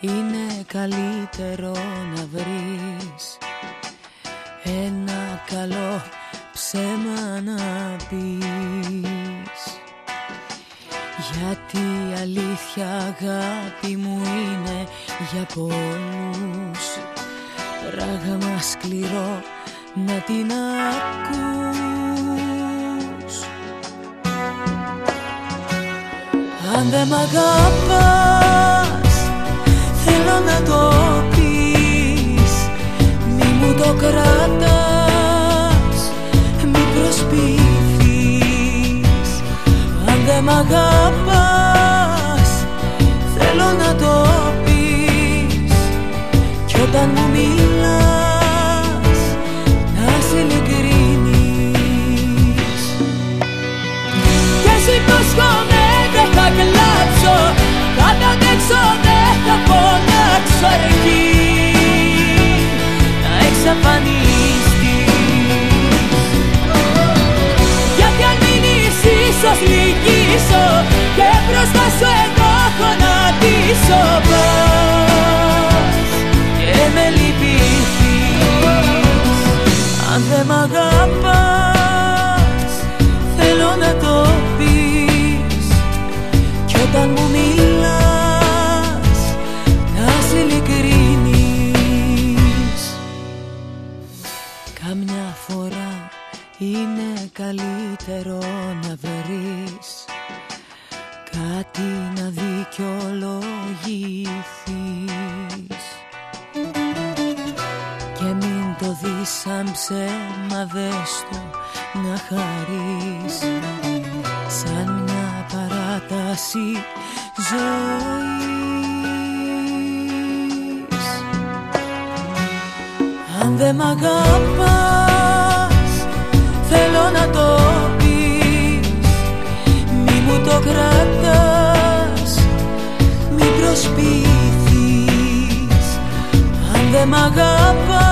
είναι καλύτερο να βρεις ένα καλό ψέμα να πεις. Γιατί η αλήθεια αγάπη μου είναι για πολλούς Πράγμα σκληρό να την ακούς. Αν δεν μ' αγαπάς κρατάς, μη προσποιηθείς Αν δεν μ' αγαπάς θέλω να το πεις. Κι όταν μου μιλάς να σε ειλικρινείς. Και σου υποσχόμαι δεν θα κλάψω. Θα τα αντέξω δεν θα φωνάξω. Αρκεί Να εξαφανιστείς. Γιατί αν μείνεις ίσως λυγίσω Και μπροστά σου εγώ γονατίσω Πας και με λυπηθείς. Αν δεν μ' αγαπάς θέλω να το πεις. Κι όταν μου είναι καλύτερο να βρεις κάτι να δικαιολογηθείς. Και μην το δεις σαν ψέμα δες το να χαρείς. Σαν μια παράταση ζωής. Αν δεν μ' αγαπάς μ' αγαπάς